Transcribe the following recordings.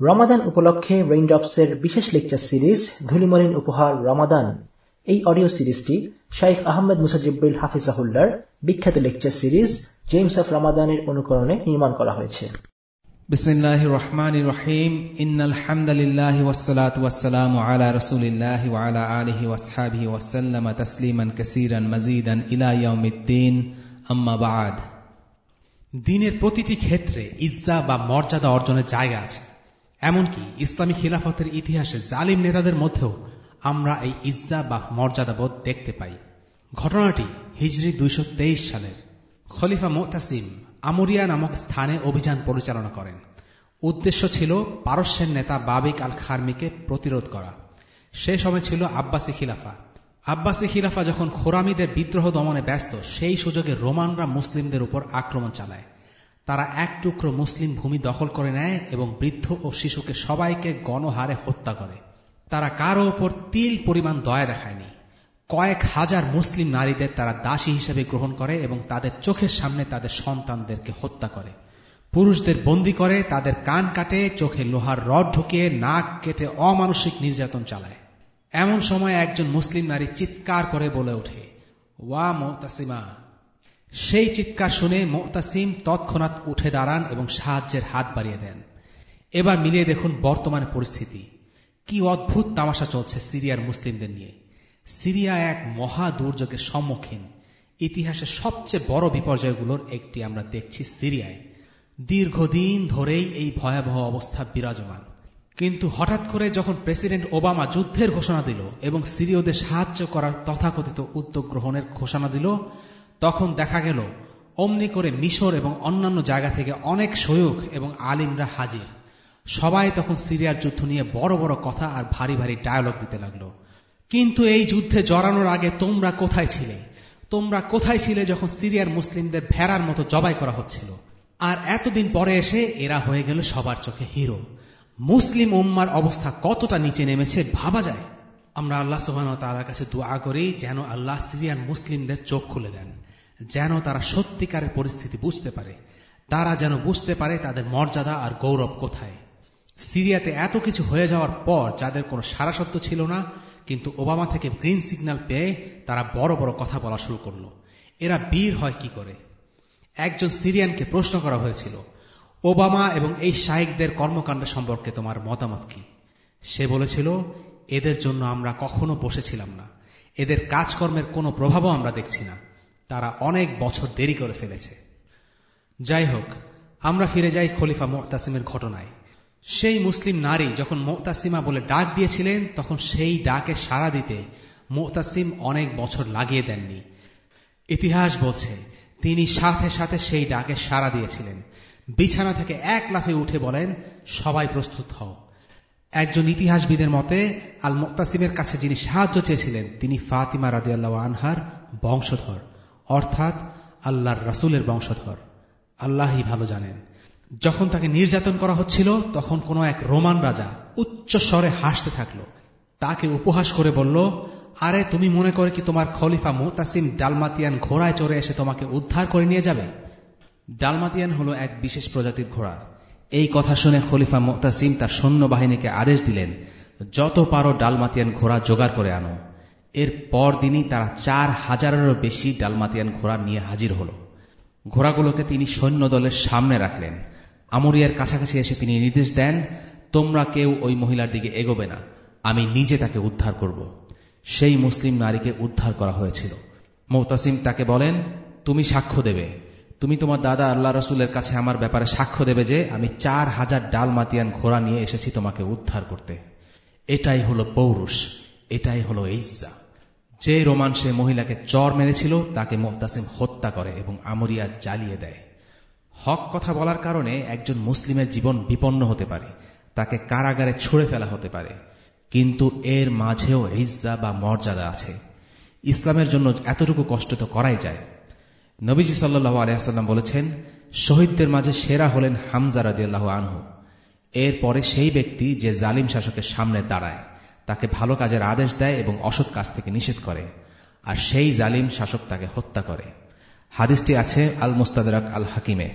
রমাদান উপলক্ষে রেইনড্রপসের বিশেষ lecture series ধুলিমলিন উপহার রমাদান। এই অডিও সিরিজটি শাইখ আহমেদ মুসাজিবুল হাফিজাহুল্লার বিখ্যাত লেকচার সিরিজ জেমস অফ রমাদানের অনুকরণে নির্মাণ করা হয়েছে। বিসমিল্লাহ রহমান রহিম। ইন্নাল হামদালিল্লাহ ওয়াসসালাত ওয়াসসালামু আলা রাসূলিল্লাহি ওয়া আলা আলিহি ওয়াসহাবিহি ওয়াসাল্লাম তাসলিমান কাসীরান মাযীদান ইলা ইয়াউমিদ্দিন। আম্মা বা'দ দিনের প্রতিটি ক্ষেত্রে ইজ্জা বা মর্যাদা অর্জনের জায়গা আছে। এমনকি ইসলামী খিলাফতের ইতিহাসে জালিম নেতাদের মধ্যেও আমরা এই ইজ্জা বা মর্যাদাবোধ দেখতে পাই। ঘটনাটি হিজরি দুইশো তেইশ সালের। খলিফা মোতাসিম আমরিয়া নামক স্থানে অভিযান পরিচালনা করেন। উদ্দেশ্য ছিল পারস্যের নেতা বাবিক আল খার্মিকে প্রতিরোধ করা। সে সময় ছিল আব্বাসী খিলাফা। আব্বাসী খিলাফা যখন খোরামিদের বিদ্রোহ দমনে ব্যস্ত, সেই সুযোগে রোমানরা মুসলিমদের উপর আক্রমণ চালায়। তারা এক টুকরো মুসলিম ভূমি দখল করে নেয় এবং বৃদ্ধ ও শিশুকে সবাইকে গণহারে হত্যা করে। তারা কারও ওপর তিল পরিমাণ দয়া দেখায়নি। কয়েক হাজার মুসলিম নারীদের তারা দাসী হিসেবে গ্রহণ করে এবং তাদের চোখের সামনে তাদের সন্তানদেরকে হত্যা করে। পুরুষদের বন্দি করে, তাদের কান কাটে, চোখে লোহার রড ঢুকিয়ে, নাক কেটে অমানসিক নির্যাতন চালায়। এমন সময় একজন মুসলিম নারী চিৎকার করে বলে ওঠে, ওয়া মোতাসিমা। সেই চিৎকার শুনে মোতাসিম তৎক্ষণাৎ উঠে দাঁড়ান এবং সাহায্যের হাত বাড়িয়ে দেন। এবার মিলিয়ে দেখুন বর্তমান পরিস্থিতি। কি অদ্ভুত তামাশা চলছে সিরিয়ার মুসলিমদের নিয়ে। সিরিয়া এক মহা দুর্যোগের সম্মুখীন। ইতিহাসের সবচেয়ে বড় বিপর্যয়গুলোর একটি আমরা দেখছি সিরিয়ায়। দীর্ঘদিন ধরেই এই ভয়াবহ অবস্থা বিরাজমান। কিন্তু হঠাৎ করে যখন প্রেসিডেন্ট ওবামা যুদ্ধের ঘোষণা দিল এবং সিরিয়দের সাহায্য করার তথাকথিত উদ্যোগ গ্রহণের ঘোষণা দিল তখন দেখা গেল, অমনি করে মিশর এবং অন্যান্য জায়গা থেকে অনেক সৈয়ক এবং আলিমরা হাজির। সবাই তখন সিরিয়ার যুদ্ধ নিয়ে বড় বড় কথা আর ভারী ভারী ডায়ালগ দিতে লাগল। কিন্তু এই যুদ্ধে জড়ানোর আগে তোমরা কোথায় ছিলে? তোমরা কোথায় ছিলে যখন সিরিয়ার মুসলিমদের ভেড়ার মতো জবাই করা হচ্ছিল? আর এতদিন পরে এসে এরা হয়ে গেল সবার চোখে হিরো। মুসলিম উম্মার অবস্থা কতটা নিচে নেমেছে ভাবা যায়? আমরা আল্লাহ সোহান তালার কাছে দোয়া করি যেন আল্লাহ সিরিয়ান মুসলিমদের চোখ খুলে দেন, যেন তারা সত্যিকারের পরিস্থিতি বুঝতে পারে। তারা যেন বুঝতে পারে তাদের মর্যাদা আর গৌরব কোথায়। সিরিয়াতে এত কিছু হয়ে যাওয়ার পর যাদের কোনো সারাসত্য ছিল না, কিন্তু ওবামা থেকে গ্রিন সিগন্যাল পেয়ে তারা বড় বড় কথা বলা শুরু করল। এরা বীর হয় কি করে? একজন সিরিয়ানকে প্রশ্ন করা হয়েছিল, ওবামা এবং এই শাইকদের কর্মকাণ্ড সম্পর্কে তোমার মতামত কি? সে বলেছিল এদের জন্য আমরা কখনো বসেছিলাম না। এদের কাজকর্মের কোনো প্রভাবও আমরা দেখছি না। তারা অনেক বছর দেরি করে ফেলেছে। যাই হোক, আমরা ফিরে যাই খলিফা মোতাসিমের ঘটনায়। সেই মুসলিম নারী যখন মোতাসিমা বলে ডাক দিয়েছিলেন, তখন সেই ডাকে সাড়া দিতে মোতাসিম অনেক বছর লাগিয়ে দেননি। ইতিহাস বলছে, তিনি সাথে সাথে সেই ডাকে সাড়া দিয়েছিলেন। বিছানা থেকে এক লাফে উঠে বলেন, সবাই প্রস্তুত হও। একজন ইতিহাসবিদের মতে আল মোক্তাসিমের কাছে যিনি সাহায্য চেয়েছিলেন, তিনি ফাতিমা রাদিয়াল্লাহ আনহার বংশধর। অর্থাৎ আল্লাহর রাসুলের বংশধর। আল্লাহই ভালো জানেন। যখন তাকে নির্যাতন করা হচ্ছিল, তখন কোনো এক রোমান রাজা উচ্চ স্বরে হাসতে থাকল। তাকে উপহাস করে বলল, আরে, তুমি মনে করে কি তোমার খলিফা মোতাসিম ডালমাতিয়ান ঘোড়ায় চড়ে এসে তোমাকে উদ্ধার করে নিয়ে যাবে? ডালমাতিয়ান হলো এক বিশেষ প্রজাতির ঘোড়া। এই কথা শুনে খলিফা মোতাসিম তার সৈন্যবাহিনীকে আদেশ দিলেন, যত পারো ডালমাতিয়ান ঘোড়া জোগাড় করে আনো। এর পর দিনই তারা চার হাজারেরও বেশি ডালমাতিয়ান ঘোড়া নিয়ে হাজির হল। ঘোড়াগুলোকে তিনি সৈন্য দলের সামনে রাখলেন। আমরিয়ার কাছাকাছি এসে তিনি নির্দেশ দেন, তোমরা কেউ ওই মহিলার দিকে এগোবে না, আমি নিজে তাকে উদ্ধার করব। সেই মুসলিম নারীকে উদ্ধার করা হয়েছিল। মৌতাসিম তাকে বলেন, তুমি সাক্ষ্য দেবে। তুমি তোমার দাদা আল্লাহ রসুলের কাছে আমার ব্যাপারে সাক্ষ্য দেবে যে আমি চার হাজার ডাল মাতিয়ান ঘোড়া নিয়ে এসেছি তোমাকে উদ্ধার করতে। এটাই হলো পৌরুষ, এটাই হলো ইজ্জা যে রোমান সে মহিলাকে চর মেরেছিল, তাকে মোহতাসিম হত্যা করে এবং আমরিয়া জ্বালিয়ে দেয়। হক কথা বলার কারণে একজন মুসলিমের জীবন বিপন্ন হতে পারে, তাকে কারাগারে ছুড়ে ফেলা হতে পারে। কিন্তু এর মাঝেও ইজ্জা বা মর্যাদা আছে। ইসলামের জন্য এতটুকু কষ্ট তো করাই যায়। নবীজি সাল্লু আলিয়াল্লাম বলেছেন, শহীদদের মাঝে সেরা হলেন হামজা রাদিয়াল্লাহ আনহু। এরপরে সেই ব্যক্তি যে জালিম শাসকের সামনে দাঁড়ায়, তাকে ভালো কাজের আদেশ দেয় এবং অসৎ কাজ থেকে নিষেধ করে, আর সেই জালিম শাসক তাকে হত্যা করে। হাদিসটি আছে আল মুস্তাদাক আল হাকিমে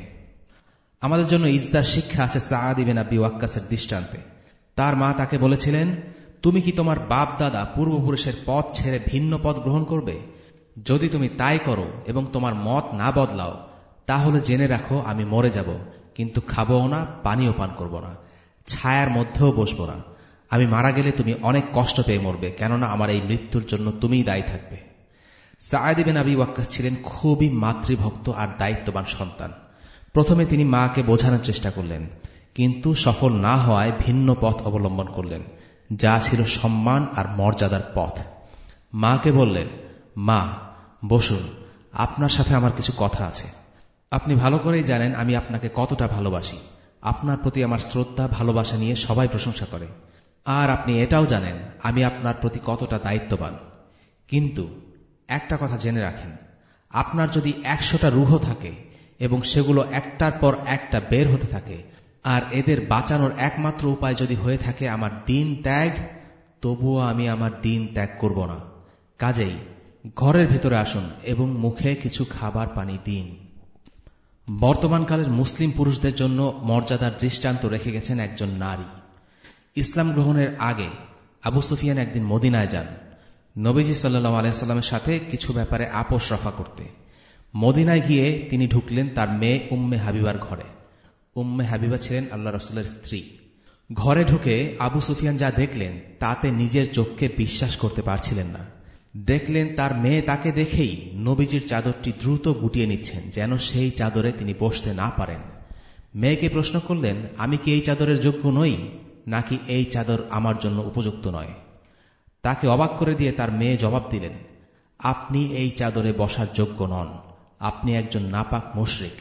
আমাদের জন্য ইজদার শিক্ষা আছে সাহাদ ইবেন আবি ওয়াক্কাসের দৃষ্টান্তে। তার মা তাকে বলেছিলেন, তুমি কি তোমার বাপ দাদা পূর্বপুরুষের পথ ছেড়ে ভিন্ন পথ গ্রহণ করবে? যদি তুমি তাই করো এবং তোমার মত না বদলাও, তাহলে জেনে রাখো আমি মরে যাব, কিন্তু খাবও না, পানিও পান করব না, ছায়ার মধ্যেও বসবো না। আমি মারা গেলে তুমি অনেক কষ্ট পেয়ে মরবে, কেননা আমার এই মৃত্যুর জন্য তুমিই দায়ী থাকবে। সায়েদ বিন আবি ওয়াক্কাস ছিলেন খুবই মাতৃভক্ত আর দায়িত্ববান সন্তান। প্রথমে তিনি মাকে বোঝানোর চেষ্টা করলেন, কিন্তু সফল না হওয়ায় ভিন্ন পথ অবলম্বন করলেন, যা ছিল সম্মান আর মর্যাদার পথ। মাকে বললেন, মা বসুন, আপনার সাথে আমার কিছু কথা আছে। আপনি ভালো করেই জানেন আমি আপনাকে কতটা ভালোবাসি। আপনার প্রতি আমার শ্রদ্ধা, ভালোবাসা নিয়ে সবাই প্রশংসা করে। আর আপনি এটাও জানেন, আমি আপনার প্রতি কতটা দায়িত্ববান। কিন্তু একটা কথা জেনে রাখেন, আপনার যদি একশোটা রুহ থাকে এবং সেগুলো একটার পর একটা বের হতে থাকে, আর এদের বাঁচানোর একমাত্র উপায় যদি হয়ে থাকে আমার দিন ত্যাগ, তবুও আমি আমার দিন ত্যাগ করব না। কাজেই ঘরের ভেতরে আসুন এবং মুখে কিছু খাবার পানি দিন। বর্তমানকালের মুসলিম পুরুষদের জন্য মর্যাদার দৃষ্টান্ত রেখে গেছেন একজন নারী। ইসলাম গ্রহণের আগে আবু সুফিয়ান একদিন মদিনায় যান। নবীজি সাল্লাহ আলাইস্লামের সাথে কিছু ব্যাপারে আপোষ রফা করতে। মদিনায় গিয়ে তিনি ঢুকলেন তার মেয়ে উম্মে হাবিবার ঘরে। উম্মে হাবিবা ছিলেন আল্লাহ রসুলের স্ত্রী। ঘরে ঢুকে আবু সুফিয়ান যা দেখলেন, তাতে নিজের চোখকে বিশ্বাস করতে পারছিলেন না। দেখলেন তার মেয়ে তাকে দেখেই নবীজির চাদরটি দ্রুত গুটিয়ে নিচ্ছেন, যেন সেই চাদরে তিনি বসতে না পারেন। মেয়েকে প্রশ্ন করলেন, আমি কি এই চাদরের যোগ্য নই, নাকি এই চাদর আমার জন্য উপযুক্ত নয়? তাকে অবাক করে দিয়ে তার মেয়ে জবাব দিলেন, আপনি এই চাদরে বসার যোগ্য নন, আপনি একজন নাপাক মুশরিক।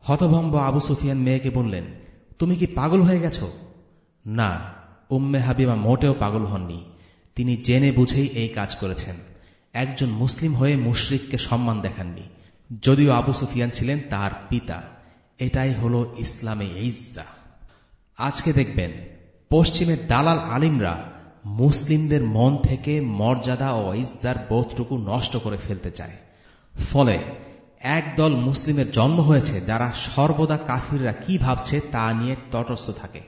হতভম্ব আবু সুফিয়ান মেয়েকে বললেন, তুমি কি পাগল হয়ে গেছ? না, উম্মে হাবিবা মোটেও পাগল হননি। তিনি জেনে বুঝেই এই কাজ করেছেন। একজন মুসলিম হয়ে মুশরিককে সম্মান দেখাননি। যদিও আবু সুফিয়ান ছিলেন তার পিতা। এটাই হল ইসলামে ইজ্জা। আজকে দেখবেন, পশ্চিমের দালাল আলিমরা মুসলিমদের মন থেকে মর্যাদা ও ইজ্জার বোধটুকু নষ্ট করে ফেলতে চায়। ফলে একদল মুসলিমের জন্ম হয়েছে যারা সর্বদা কাফিররা কি ভাবছে তা নিয়ে তটস্থ থাকে।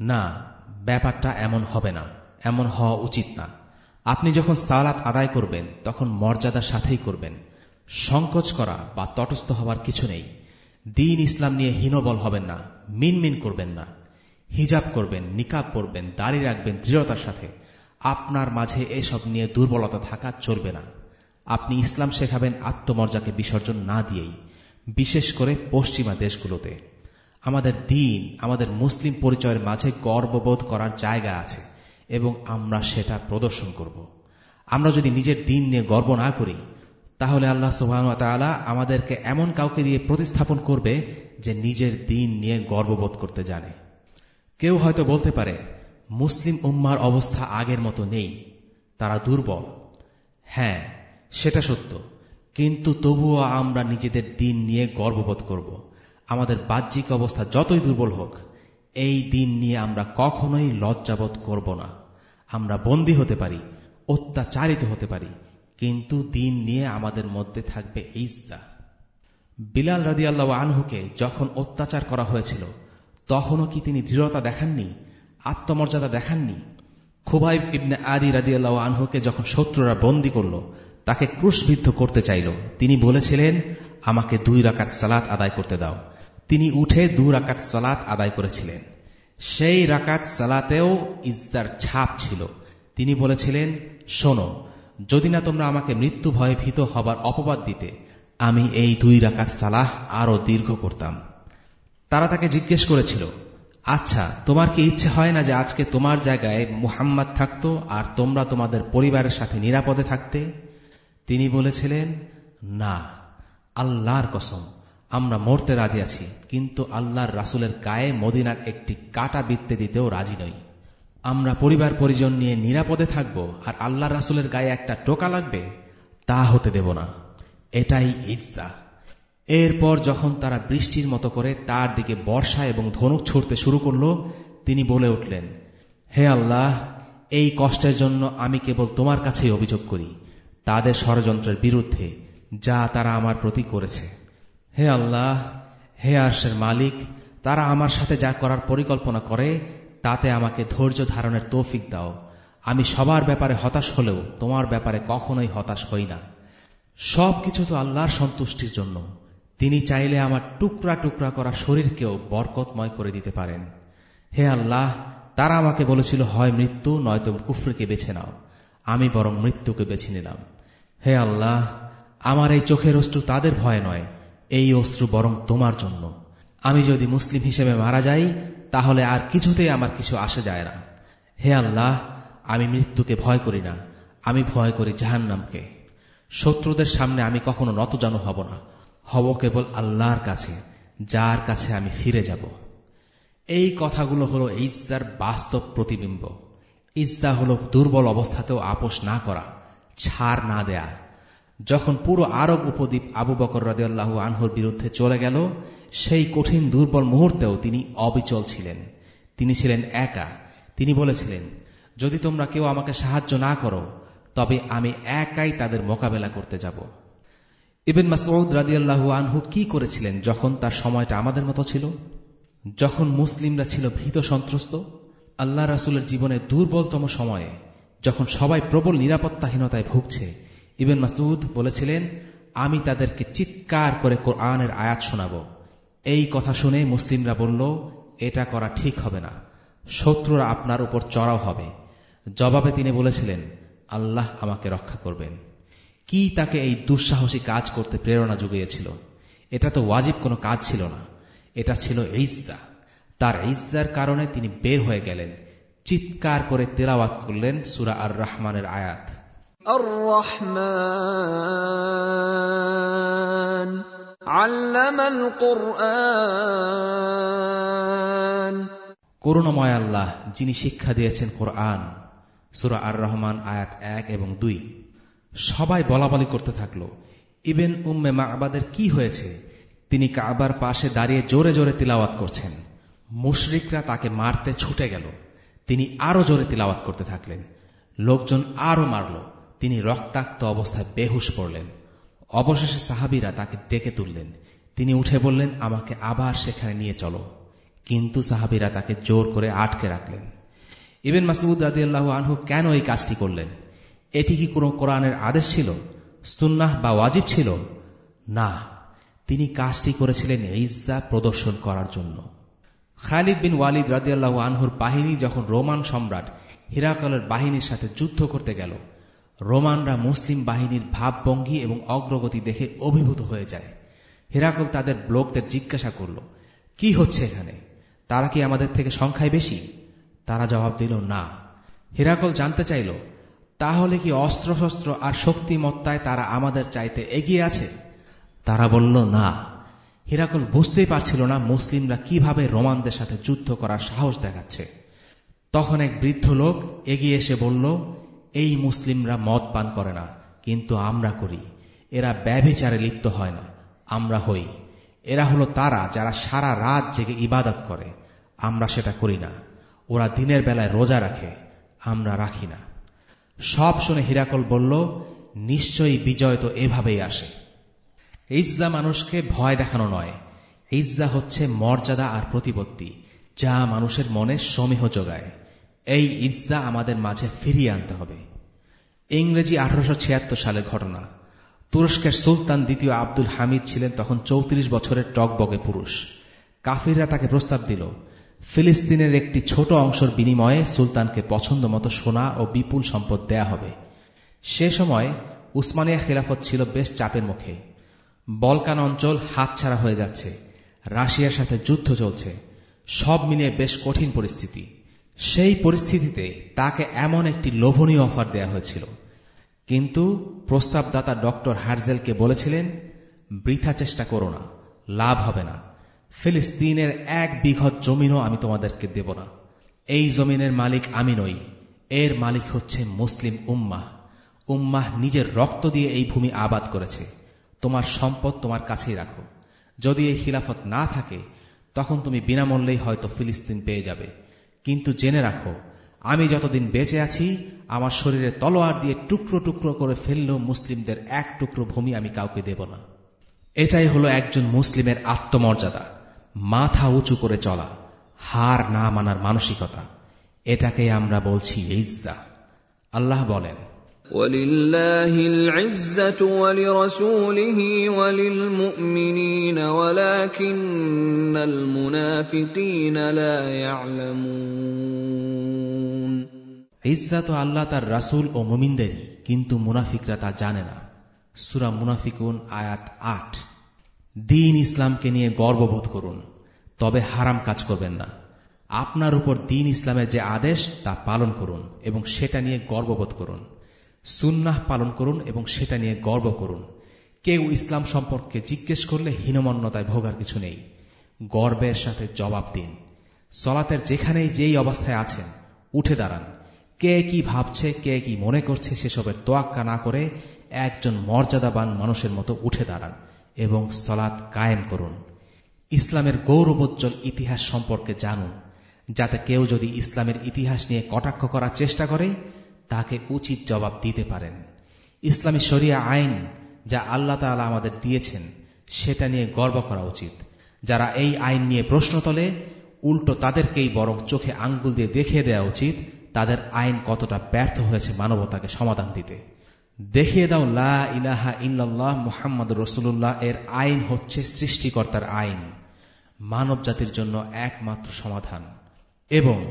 না, ব্যাপারটা এমন হবে না। এমন হওয়া উচিত না। আপনি যখন সালাত আদায় করবেন, তখন মর্যাদার সাথেই করবেন। সংকোচ করা বা তটস্থ হওয়ার কিছু নেই। দিন ইসলাম নিয়ে হীনবল হবেন না, মিনমিন করবেন না। হিজাব করবেন, নিকাব পরবেন, দাড়ি রাখবেন দৃঢ়তার সাথে। আপনার মাঝে এসব নিয়ে দুর্বলতা থাকা চলবে না। আপনি ইসলাম শেখাবেন আত্মমর্যাকে বিসর্জন না দিয়েই, বিশেষ করে পশ্চিমা দেশগুলোতে। আমাদের দিন, আমাদের মুসলিম পরিচয়ের মাঝে গর্ববোধ করার জায়গা আছে। এবং আমরা সেটা প্রদর্শন করব। আমরা যদি নিজের দিন নিয়ে গর্ব না করি, তাহলে আল্লাহ সুবাহতালা আমাদেরকে এমন কাউকে দিয়ে প্রতিস্থাপন করবে যে নিজের দিন নিয়ে গর্ববোধ করতে জানে। কেউ হয়তো বলতে পারে, মুসলিম উম্মার অবস্থা আগের মতো নেই, তারা দুর্বল। হ্যাঁ সেটা সত্য। কিন্তু তবুও আমরা নিজেদের দিন নিয়ে গর্ববোধ করব। আমাদের বাহ্যিক অবস্থা যতই দুর্বল হোক এই দিন নিয়ে আমরা কখনোই লজ্জাবোধ করব না। আমরা বন্দী হতে পারি, অত্যাচারিত হতে পারি, কিন্তু দিন নিয়ে আমাদের মধ্যে থাকবে ইজ্জা। বিলাল রাদি আল্লাহ আনহুকে যখন অত্যাচার করা হয়েছিল, তখনও কি তিনি দৃঢ়তা দেখাননি, আত্মমর্যাদা দেখাননি? খুবাইব ইবনে আদি রাদি আল্লাহ আনহুকে যখন শত্রুরা বন্দী করল, তাকে ক্রুশবিদ্ধ করতে চাইল, তিনি বলেছিলেন, আমাকে দুই রাকাত সালাত আদায় করতে দাও। তিনি উঠে দু রাকাত সালাত আদায় করেছিলেন। সেই রাকাত সালাতেও ইজদার ছাপ ছিল। তিনি বলেছিলেন, শোনো, যদি না তোমরা আমাকে মৃত্যু ভয়ে ভীত হবার অপবাদ দিতে, আমি এই দুই রাকাত সালাহ আরও দীর্ঘ করতাম। তারা তাকে জিজ্ঞেস করেছিল আচ্ছা তোমার কি ইচ্ছে হয় না যে আজকে তোমার জায়গায় মুহাম্মদ থাকত আর তোমরা তোমাদের পরিবারের সাথে নিরাপদে থাকতে? তিনি বলেছিলেন, না, আল্লাহর কসম আমরা মরতে রাজি আছি, কিন্তু আল্লাহর রাসুলের গায়ে মদিনার একটি কাটা বৃত্তে দিতেও রাজি নই। আমরা পরিবার পরিজন নিয়ে নিরাপদে থাকব, আর আল্লাহ রাসুলের গায়ে একটা টোকা লাগবে, তা হতে দেব না। এটাই ইজদা এরপর যখন তারা বৃষ্টির মতো করে তার দিকে বর্ষা এবং ধনুক ছুড়তে শুরু করল, তিনি বলে উঠলেন, হে আল্লাহ, এই কষ্টের জন্য আমি কেবল তোমার কাছেই অভিযোগ করি, তাদের ষড়যন্ত্রের বিরুদ্ধে যা তারা আমার প্রতি করেছে। হে আল্লাহ, হে আর্শের মালিক, তারা আমার সাথে যা করার পরিকল্পনা করে, তাতে আমাকে ধৈর্য ধারণের তৌফিক দাও। আমি সবার ব্যাপারে হতাশ হলেও তোমার ব্যাপারে কখনোই হতাশ হই না। সব কিছু তো আল্লাহর সন্তুষ্টির জন্য। তিনি চাইলে আমার টুকরা টুকরা করা শরীরকেও বরকতময় করে দিতে পারেন। হে আল্লাহ, তারা আমাকে বলেছিল, হয় মৃত্যু, নয়তো কুফরিকে বেছে নাও। আমি বরং মৃত্যুকে বেছে নিলাম। হে আল্লাহ, আমার এই চোখের অশ্রু তাদের ভয় নয়। এই অশ্রু বরং তোমার জন্য। আমি যদি মুসলিম হিসেবে মারা যাই, তাহলে আর কিছুতেই আমার কিছু আসে যায় না। হে আল্লাহ, আমি মৃত্যুকে ভয় করি না। আমি ভয় করি জাহান্নামকে। শত্রুদের সামনে আমি কখনো নতজানু হব না। হব কেবল আল্লাহর কাছে, যার কাছে আমি ফিরে যাব। এই কথাগুলো হলো ইজ্জার বাস্তব প্রতিবিম্ব। ইজ্জা হল দুর্বল অবস্থাতেও আপোষ না করা, ছাড় না দেয়া। যখন পুরো আরব উপদ্বীপ আবু বকর রাজিয়াল্লাহু আনহুর বিরুদ্ধে চলে গেল, সেই কঠিন দুর্বল মুহূর্তেও তিনি অবিচল ছিলেন। তিনি ছিলেন একা। তিনি বলেছিলেন, যদি তোমরা কেউ আমাকে সাহায্য না করো, তবে আমি একাই তাদের মোকাবেলা করতে যাব। ইবেন মাসউদ রাজিয়াল্লাহু আনহু কি করেছিলেন যখন তার সময়টা আমাদের মতো ছিল? যখন মুসলিমরা ছিল ভীত সন্ত্রস্ত, আল্লাহ রাসুলের জীবনে দুর্বলতম সময়ে যখন সবাই প্রবল নিরাপত্তাহীনতায় ভুগছে ইবেন মাসুদ বলেছিলেন, আমি তাদেরকে চিৎকার করে কোরআনের আয়াত শোনাব। এই কথা শুনে মুসলিমরা বলল, এটা করা ঠিক হবে না। শত্রুরা আপনার উপর চড়াও হবে। জবাবে তিনি বলেছিলেন, আল্লাহ আমাকে রক্ষা করবেন। কি তাকে এই দুঃসাহসী কাজ করতে প্রেরণা জুগিয়েছিল? এটা তো ওয়াজিব কোনো কাজ ছিল না। এটা ছিল ইজ্জা। তার ইজ্জার কারণে তিনি বের হয়ে গেলেন। চিৎকার করে তেলাওয়াত করলেন সুরা আর রহমানের আয়াত। الرحمن علم القرآن করুণাময় আল্লাহ যিনি শিক্ষা দিয়েছেন কোরআন সুরা আর রহমান আয়াত এক এবং দুই সবাই বলাবলি করতে থাকল ইবেন উম্মে মাহবাদের কি হয়েছে তিনি কাবার পাশে দাঁড়িয়ে জোরে জোরে তিলাওয়াত করছেন মুশরিকরা তাকে মারতে ছুটে গেল তিনি আরো জোরে তিলাওয়াত করতে থাকলেন লোকজন আরো মারল তিনি রক্তাক্ত অবস্থায় বেহুশ পড়লেন। অবশেষে সাহাবিরা তাকে ডেকে তুললেন। তিনি উঠে বললেন, আমাকে আবার সেখানে নিয়ে চলো। কিন্তু সাহাবিরা তাকে জোর করে আটকে রাখলেন। ইবেন মাসুদ রাজিয়াল্লাহ আনহু কেন এই কাজটি করলেন? এটি কি কোনো কোরআনের আদেশ ছিল? সুন্নাহ বা ওয়াজিব ছিল? না, তিনি কাজটি করেছিলেন ইজ্জা প্রদর্শন করার জন্য। খালিদ বিন ওয়ালিদ রাজিয়াল্লাহ আনহুর বাহিনী যখন রোমান সম্রাট হিরাকলের বাহিনীর সাথে যুদ্ধ করতে গেল রোমানরা মুসলিম বাহিনীর ভাবভঙ্গি এবং অগ্রগতি দেখে অভিভূত হয়ে যায়। হিরাকল তাদের লোকদের জিজ্ঞাসা করল, কি হচ্ছে এখানে? তারা কি আমাদের থেকে সংখ্যায় বেশি? তারা জবাব দিল, না। হিরাকল জানতে চাইল, তাহলে কি অস্ত্রশস্ত্র আর শক্তিমত্তায় তারা আমাদের চাইতে এগিয়ে আছে? তারা বলল, না। হিরাকল বুঝতেই পারছিল না মুসলিমরা কীভাবে রোমানদের সাথে যুদ্ধ করার সাহস দেখাচ্ছে। তখন এক বৃদ্ধ লোক এগিয়ে এসে বলল এই মুসলিমরা মদ পান করে না, কিন্তু আমরা করি। এরা ব্যভিচারে লিপ্ত হয় না, আমরা হই। এরা হলো তারা যারা সারা রাত জেগে ইবাদত করে। আমরা সেটা করি না। ওরা দিনের বেলায় রোজা রাখে, আমরা রাখি না। সব শুনে হিরাকল বলল, নিশ্চয়ই বিজয় তো এভাবেই আসে। ইজ্জা মানুষকে ভয় দেখানো নয়। ইজ্জা হচ্ছে মর্যাদা আর প্রতিপত্তি, যা মানুষের মনে সমীহ যোগায়। এই ইজ্জা আমাদের মাঝে ফিরিয়ে আনতে হবে। ইংরেজি আঠারোশো ছিয়াত্তর সালের ঘটনা। তুরস্কের সুলতান দ্বিতীয় আব্দুল হামিদ ছিলেন তখন চৌত্রিশ বছরের টকবগে পুরুষ। কাফিররা তাকে প্রস্তাব দিল, ফিলিস্তিনের একটি ছোট অংশের বিনিময়ে সুলতানকে পছন্দ মতো সোনা ও বিপুল সম্পদ দেয়া হবে। সে সময় উসমানিয়া খেলাফত ছিল বেশ চাপের মুখে। বলকান অঞ্চল হাতছাড়া হয়ে যাচ্ছে। রাশিয়ার সাথে যুদ্ধ চলছে। সব মিলিয়ে বেশ কঠিন পরিস্থিতি। সেই পরিস্থিতিতে তাকে এমন একটি লোভনীয় অফার দেয়া হয়েছিল। কিন্তু প্রস্তাবদাতা ডক্টর হার্জেলকে বলেছিলেন, বৃথা চেষ্টা করো না, লাভ হবে না। ফিলিস্তিনের এক বিঘত জমিনও আমি তোমাদেরকে দেব না। এই জমিনের মালিক আমি নই, এর মালিক হচ্ছে মুসলিম উম্মাহ। উম্মাহ নিজের রক্ত দিয়ে এই ভূমি আবাদ করেছে। তোমার সম্পদ তোমার কাছেই রাখো। যদি এই খিলাফত না থাকে, তখন তুমি বিনামূল্যেই হয়তো ফিলিস্তিন পেয়ে যাবে। কিন্তু জেনে রাখো, আমি যতদিন বেঁচে আছি, আমার শরীরে তলোয়ার দিয়ে টুকরো টুকরো করে ফেললেও মুসলিমদের এক টুকরো ভূমি আমি কাউকে দেব না। এটাই হলো একজন মুসলিমের আত্মমর্যাদা, মাথা উঁচু করে চলা, হার না মানার মানসিকতা। এটাকে আমরা বলছি ইজ্জা। আল্লাহ বলেন ولله العزة ولرسوله وللمؤمنين ولكن المنافقين لا يعلمون ইজ্জা তো আল্লাহ তার রাসূল ও মুমিনদেরই কিন্তু মুনাফিকরা তা জানে না সূরা মুনাফিকুন আয়াত আট দিন ইসলামকে নিয়ে গর্ববোধ করুন তবে হারাম কাজ করবেন না আপনার উপর দিন ইসলামের যে আদেশ তা পালন করুন এবং সেটা নিয়ে গর্ববোধ করুন সুন্নাহ পালন করুন এবং সেটা নিয়ে গর্ব করুন। কেউ ইসলাম সম্পর্কে জিজ্ঞেস করলে হীনমন্যতায় ভোগার কিছু নেই। গর্বের সাথে জবাব দিন। সলাতের যেখানেই যেই অবস্থায় আছেন, উঠে দাঁড়ান। কে কি ভাবছে, কে কি মনে করছে সেসবের তোয়াক্কা না করে একজন মর্যাদাবান মানুষের মতো উঠে দাঁড়ান এবং সলাৎ কায়েম করুন। ইসলামের গৌরবোজ্জ্বল ইতিহাস সম্পর্কে জানুন, যাতে কেউ যদি ইসলামের ইতিহাস নিয়ে কটাক্ষ করার চেষ্টা করে তাকে উচিত জবাব দিতে পারেন। ইসলামী শরিয়া আইন যা আল্লাহ তালা আমাদের দিয়েছেন, সেটা নিয়ে গর্ব করা উচিত। যারা এই আইন নিয়ে প্রশ্ন তোলে, উল্টো তাদেরকেই বরং চোখে আঙ্গুল দিয়ে দেখিয়ে দেওয়া উচিত তাদের আইন কতটা ব্যর্থ হয়েছে মানবতাকে সমাধান দিতে। দেখিয়ে দাও, লা ইলাহা মুহাম্মদ রসুল্লাহ এর আইন হচ্ছে সৃষ্টিকর্তার আইন। মানব জাতির জন্য একমাত্র সমাধান। এবং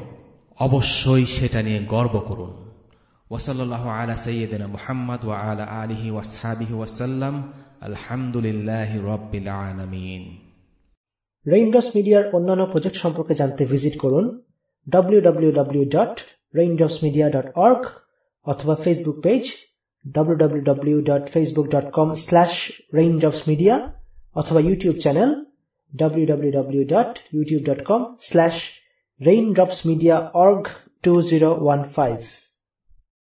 অবশ্যই সেটা নিয়ে গর্ব করুন। ওসল্লাহ আলা সৈয়দিনা মুহাম্মদ ওয়া আলা আলিহি ওয়াসহাবিহি ওয়াসাল্লাম আলহামদুলিল্লাহ রব্বিল আলামিন। রেইনড্রপস মিডিয়ার অন্যান্য প্রজেক্ট সম্পর্কে জানতে ভিজিট করুন www.raindropsmedia.org অথবা ফেসবুক পেজ www.facebook.com/raindropsmedia অথবা ইউটিউব চ্যানেল www.youtube.com/raindropsmediaorg2015